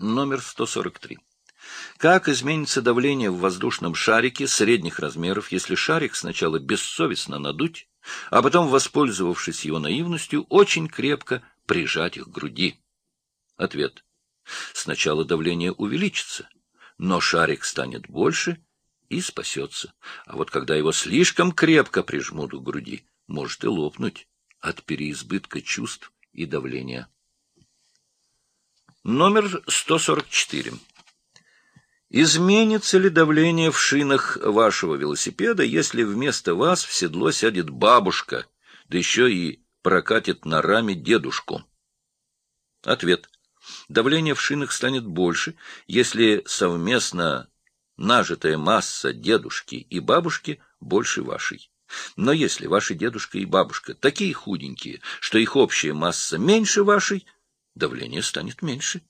Номер 143. Как изменится давление в воздушном шарике средних размеров, если шарик сначала бессовестно надуть, а потом, воспользовавшись его наивностью, очень крепко прижать их к груди? Ответ. Сначала давление увеличится, но шарик станет больше и спасется. А вот когда его слишком крепко прижмут к груди, может и лопнуть от переизбытка чувств и давления. Номер 144. Изменится ли давление в шинах вашего велосипеда, если вместо вас в седло сядет бабушка, да еще и прокатит на раме дедушку? Ответ. Давление в шинах станет больше, если совместно нажитая масса дедушки и бабушки больше вашей. Но если ваши дедушка и бабушка такие худенькие, что их общая масса меньше вашей, давление станет меньше.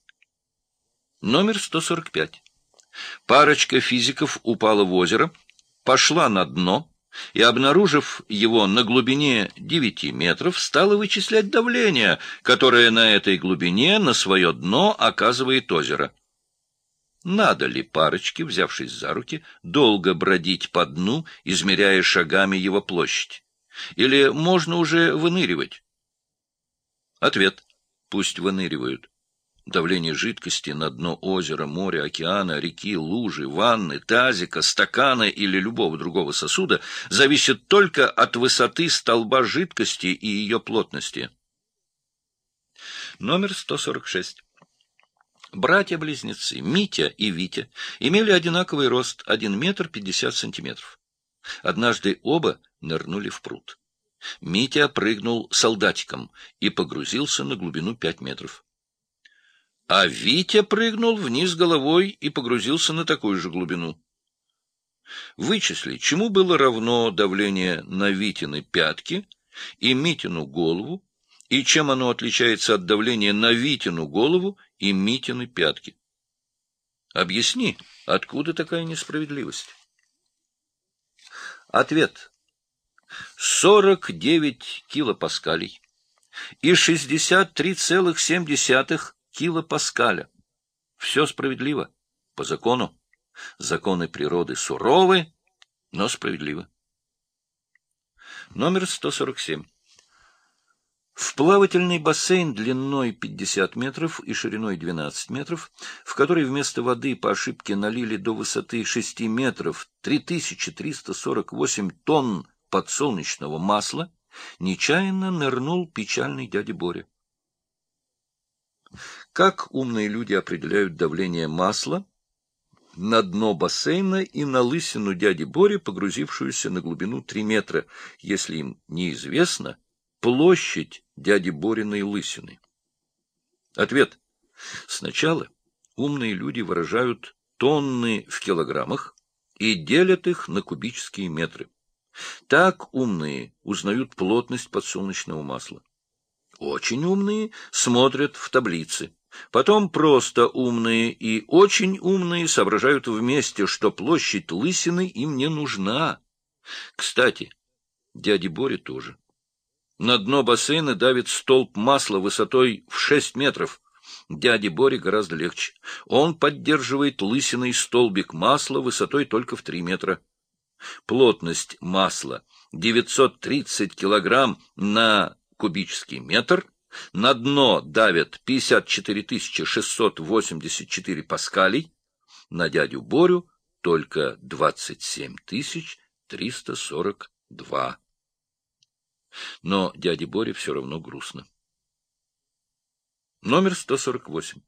Номер 145. Парочка физиков упала в озеро, пошла на дно и, обнаружив его на глубине 9 метров, стала вычислять давление, которое на этой глубине на свое дно оказывает озеро. Надо ли парочке, взявшись за руки, долго бродить по дну, измеряя шагами его площадь? Или можно уже выныривать? Ответ. Пусть выныривают. Давление жидкости на дно озера, моря, океана, реки, лужи, ванны, тазика, стакана или любого другого сосуда зависит только от высоты столба жидкости и ее плотности. Номер 146. Братья-близнецы Митя и Витя имели одинаковый рост 1 метр 50 сантиметров. Однажды оба нырнули в пруд. Митя прыгнул солдатиком и погрузился на глубину 5 метров. А Витя прыгнул вниз головой и погрузился на такую же глубину. Вычисли, чему было равно давление на Витины пятки и Митину голову, и чем оно отличается от давления на Витину голову и Митины пятки. Объясни, откуда такая несправедливость? Ответ. 49 килопаскалей и 63,7 килопаскаля. Все справедливо, по закону. Законы природы суровы, но справедливы. Номер 147. В плавательный бассейн длиной 50 метров и шириной 12 метров, в который вместо воды по ошибке налили до высоты 6 метров 3348 тонн подсолнечного масла, нечаянно нырнул печальный дядя Боря. Как умные люди определяют давление масла на дно бассейна и на лысину дяди Бори, погрузившуюся на глубину 3 метра, если им неизвестно, площадь дяди Бориной лысины? Ответ. Сначала умные люди выражают тонны в килограммах и делят их на кубические метры. Так умные узнают плотность подсолнечного масла. Очень умные смотрят в таблицы. Потом просто умные и очень умные соображают вместе, что площадь лысины им не нужна. Кстати, дяде Боре тоже. На дно бассейна давит столб масла высотой в шесть метров. Дяде Боре гораздо легче. Он поддерживает лысиной столбик масла высотой только в три метра. Плотность масла 930 килограмм на кубический метр. На дно давят 54 684 паскалей. На дядю Борю только 27 342 но дяде Боре все равно грустно. Номер 148.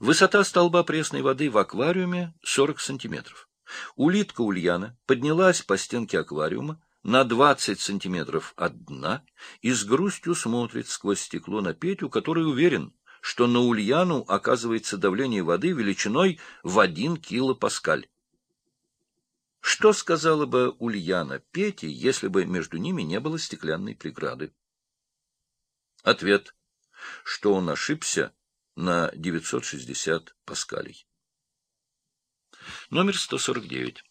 Высота столба пресной воды в аквариуме 40 сантиметров. Улитка Ульяна поднялась по стенке аквариума на 20 сантиметров от дна и с грустью смотрит сквозь стекло на Петю, который уверен, что на Ульяну оказывается давление воды величиной в 1 килопаскаль. Что сказала бы Ульяна Пете, если бы между ними не было стеклянной преграды? Ответ, что он ошибся на 960 паскалей. Номер 149.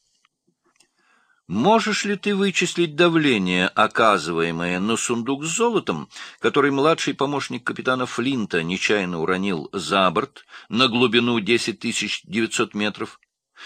Можешь ли ты вычислить давление, оказываемое на сундук с золотом, который младший помощник капитана Флинта нечаянно уронил за борт на глубину 10 900 метров?